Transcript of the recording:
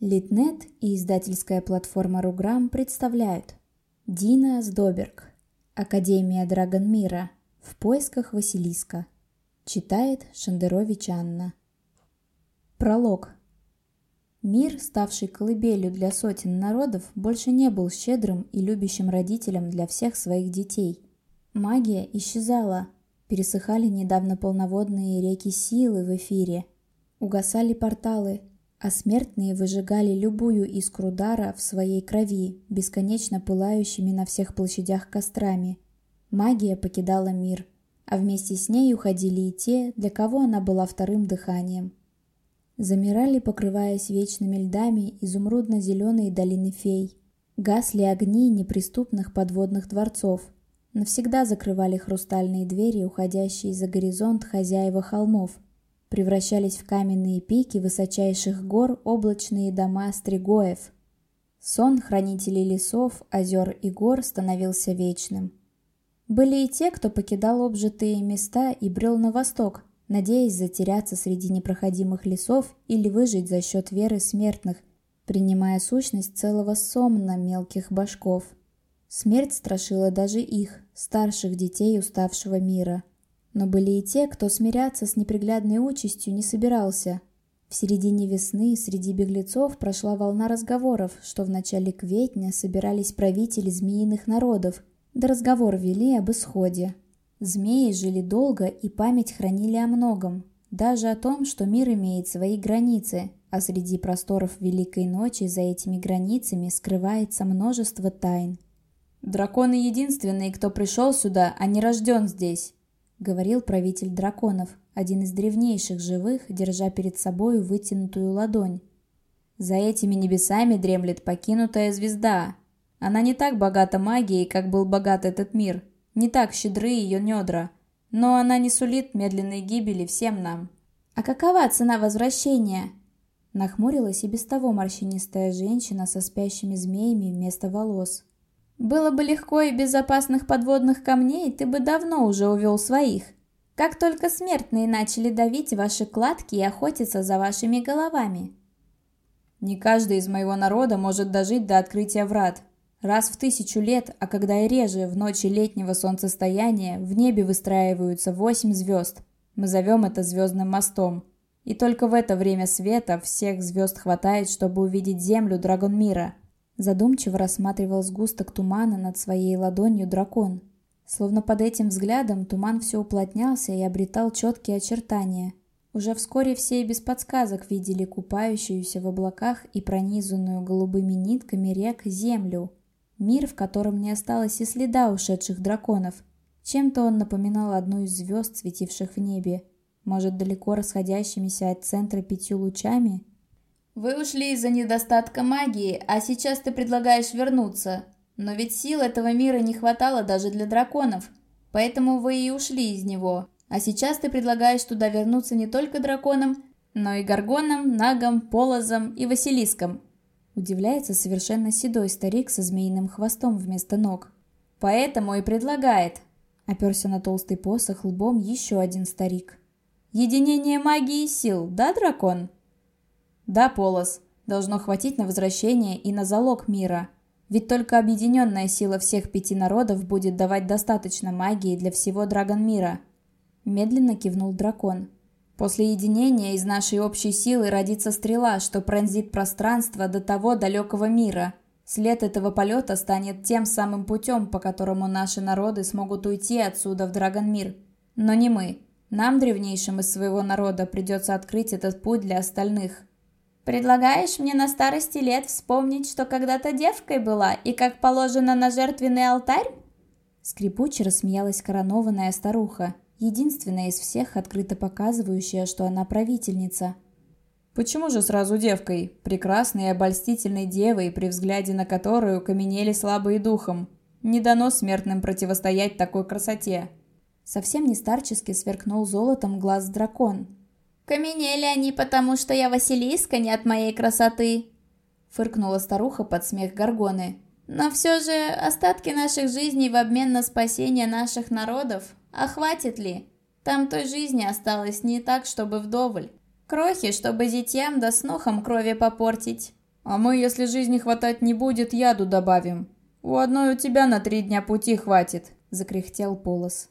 Литнет и издательская платформа Руграм представляют Дина Сдоберг Академия Драгонмира В поисках Василиска. Читает Шандерович Анна. Пролог. Мир, ставший колыбелью для сотен народов, больше не был щедрым и любящим родителем для всех своих детей. Магия исчезала, пересыхали недавно полноводные реки силы в эфире, угасали порталы, а смертные выжигали любую искру дара в своей крови, бесконечно пылающими на всех площадях кострами. Магия покидала мир, а вместе с ней уходили и те, для кого она была вторым дыханием. Замирали, покрываясь вечными льдами, изумрудно-зеленые долины фей. Гасли огни неприступных подводных дворцов. Навсегда закрывали хрустальные двери, уходящие за горизонт хозяева холмов – превращались в каменные пики высочайших гор облачные дома стригоев. Сон хранителей лесов, озер и гор становился вечным. Были и те, кто покидал обжитые места и брел на восток, надеясь затеряться среди непроходимых лесов или выжить за счет веры смертных, принимая сущность целого сомна мелких башков. Смерть страшила даже их, старших детей уставшего мира – но были и те, кто смиряться с неприглядной участью не собирался. В середине весны среди беглецов прошла волна разговоров, что в начале кветня собирались правители змеиных народов, да разговор вели об исходе. Змеи жили долго и память хранили о многом, даже о том, что мир имеет свои границы, а среди просторов Великой Ночи за этими границами скрывается множество тайн. «Драконы единственные, кто пришел сюда, а не рожден здесь», говорил правитель драконов, один из древнейших живых, держа перед собой вытянутую ладонь. За этими небесами дремлет покинутая звезда. Она не так богата магией, как был богат этот мир, не так щедры ее недра, но она не сулит медленной гибели всем нам. «А какова цена возвращения?» Нахмурилась и без того морщинистая женщина со спящими змеями вместо волос. Было бы легко и безопасных подводных камней, ты бы давно уже увел своих. Как только смертные начали давить ваши кладки и охотиться за вашими головами. Не каждый из моего народа может дожить до открытия врат. Раз в тысячу лет, а когда и реже, в ночи летнего солнцестояния, в небе выстраиваются восемь звезд. Мы зовем это звездным мостом. И только в это время света всех звезд хватает, чтобы увидеть землю Драгонмира – Задумчиво рассматривал сгусток тумана над своей ладонью дракон. Словно под этим взглядом туман все уплотнялся и обретал четкие очертания. Уже вскоре все и без подсказок видели купающуюся в облаках и пронизанную голубыми нитками рек землю. Мир, в котором не осталось и следа ушедших драконов. Чем-то он напоминал одну из звезд, светивших в небе. Может, далеко расходящимися от центра пятью лучами – вы ушли из-за недостатка магии, а сейчас ты предлагаешь вернуться. Но ведь сил этого мира не хватало даже для драконов, поэтому вы и ушли из него. А сейчас ты предлагаешь туда вернуться не только драконам, но и горгонам, нагам, полозам и василискам. Удивляется совершенно седой старик со змеиным хвостом вместо ног. Поэтому и предлагает. Оперся на толстый посох лбом еще один старик. Единение магии и сил, да, дракон? Да, Полос, должно хватить на возвращение и на залог мира. Ведь только объединенная сила всех пяти народов будет давать достаточно магии для всего Драгон-мира. Медленно кивнул дракон. После единения из нашей общей силы родится стрела, что пронзит пространство до того далекого мира. След этого полета станет тем самым путем, по которому наши народы смогут уйти отсюда в Драгон-мир. Но не мы. Нам, древнейшим из своего народа, придется открыть этот путь для остальных. Предлагаешь мне на старости лет вспомнить, что когда-то девкой была и как положено на жертвенный алтарь?» Скрипуче рассмеялась коронованная старуха, единственная из всех, открыто показывающая, что она правительница. «Почему же сразу девкой? Прекрасной и обольстительной девой, при взгляде на которую каменели слабые духом. Не дано смертным противостоять такой красоте». Совсем не старчески сверкнул золотом глаз дракон, «Каменели они, потому что я Василиска, не от моей красоты!» Фыркнула старуха под смех Горгоны. «Но все же остатки наших жизней в обмен на спасение наших народов, а хватит ли? Там той жизни осталось не так, чтобы вдоволь. Крохи, чтобы зятьям да снохам крови попортить. А мы, если жизни хватать не будет, яду добавим. У одной у тебя на три дня пути хватит», — закряхтел Полос.